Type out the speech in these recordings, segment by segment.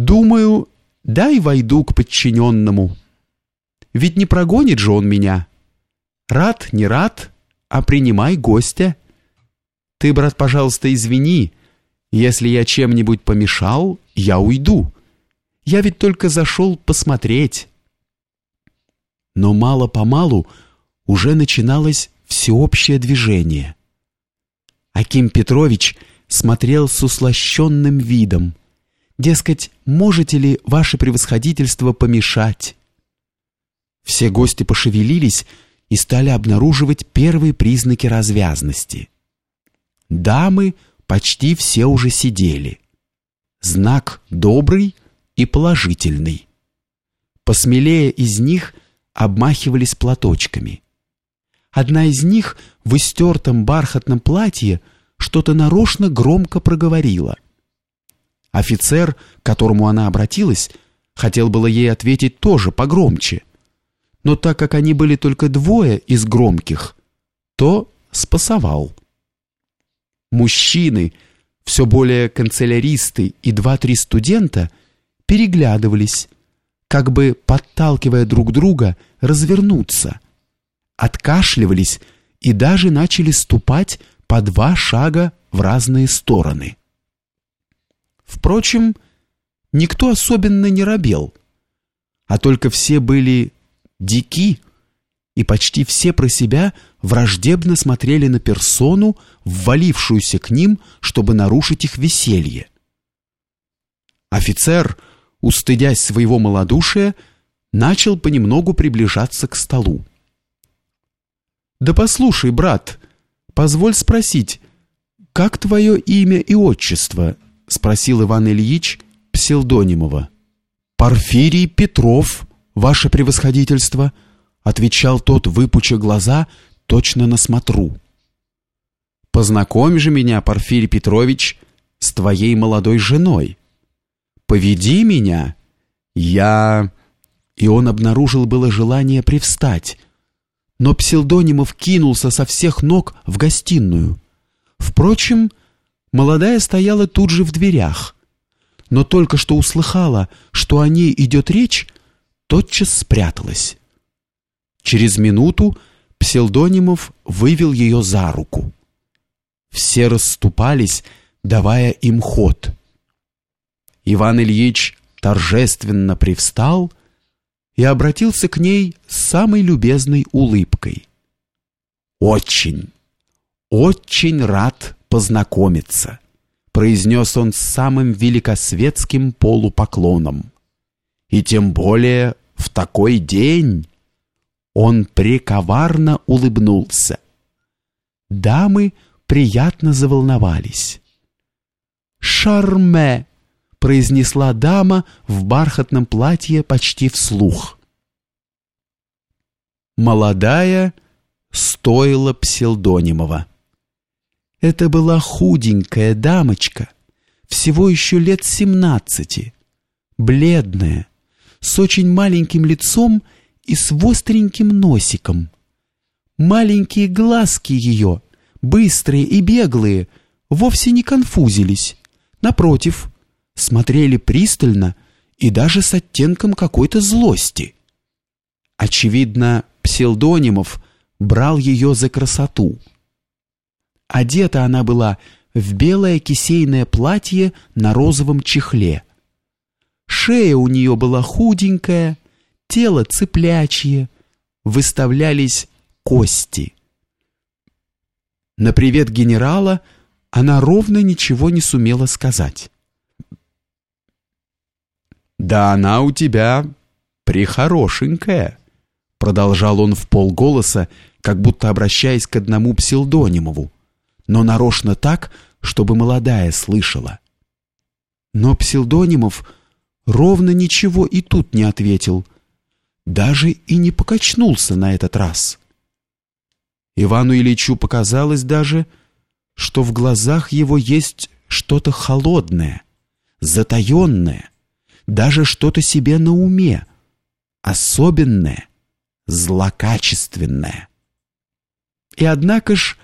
Думаю, дай войду к подчиненному. Ведь не прогонит же он меня. Рад, не рад, а принимай гостя. Ты, брат, пожалуйста, извини, если я чем-нибудь помешал, я уйду. Я ведь только зашел посмотреть. Но мало-помалу уже начиналось всеобщее движение. Аким Петрович смотрел с услощенным видом. Дескать, можете ли ваше превосходительство помешать? Все гости пошевелились и стали обнаруживать первые признаки развязности. Дамы почти все уже сидели. Знак добрый и положительный. Посмелее из них обмахивались платочками. Одна из них в истертом бархатном платье что-то нарочно громко проговорила. Офицер, к которому она обратилась, хотел было ей ответить тоже погромче, но так как они были только двое из громких, то спасовал. Мужчины, все более канцеляристы и два-три студента переглядывались, как бы подталкивая друг друга развернуться, откашливались и даже начали ступать по два шага в разные стороны. Впрочем, никто особенно не робел, а только все были дики, и почти все про себя враждебно смотрели на персону, ввалившуюся к ним, чтобы нарушить их веселье. Офицер, устыдясь своего малодушия, начал понемногу приближаться к столу. «Да послушай, брат», «Позволь спросить, как твое имя и отчество?» — спросил Иван Ильич Пселдонимова. «Порфирий Петров, ваше превосходительство», — отвечал тот, выпуча глаза, точно на смотру. «Познакомь же меня, Порфирий Петрович, с твоей молодой женой. Поведи меня. Я...» И он обнаружил было желание привстать, но Псилдонимов кинулся со всех ног в гостиную. Впрочем, молодая стояла тут же в дверях, но только что услыхала, что о ней идет речь, тотчас спряталась. Через минуту Псилдонимов вывел ее за руку. Все расступались, давая им ход. Иван Ильич торжественно привстал и обратился к ней с самой любезной улыбкой. «Очень, очень рад познакомиться», произнес он с самым великосветским полупоклоном. «И тем более в такой день...» Он прековарно улыбнулся. Дамы приятно заволновались. «Шарме!» произнесла дама в бархатном платье почти вслух. Молодая стоила Пселдонимова. Это была худенькая дамочка, всего еще лет семнадцати, бледная, с очень маленьким лицом и с востреньким носиком. Маленькие глазки ее, быстрые и беглые, вовсе не конфузились. Напротив, смотрели пристально и даже с оттенком какой-то злости. Очевидно, Пселдонимов брал ее за красоту. Одета она была в белое кисейное платье на розовом чехле. Шея у нее была худенькая, тело цыплячье, выставлялись кости. На привет генерала она ровно ничего не сумела сказать. «Да она у тебя прихорошенькая», — продолжал он в полголоса, как будто обращаясь к одному Псилдонимову, но нарочно так, чтобы молодая слышала. Но Псилдонимов ровно ничего и тут не ответил, даже и не покачнулся на этот раз. Ивану Ильичу показалось даже, что в глазах его есть что-то холодное, затаенное, даже что-то себе на уме, особенное, злокачественное. И однако ж,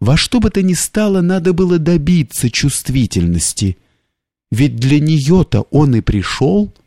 во что бы то ни стало, надо было добиться чувствительности, Ведь для нее-то он и пришел —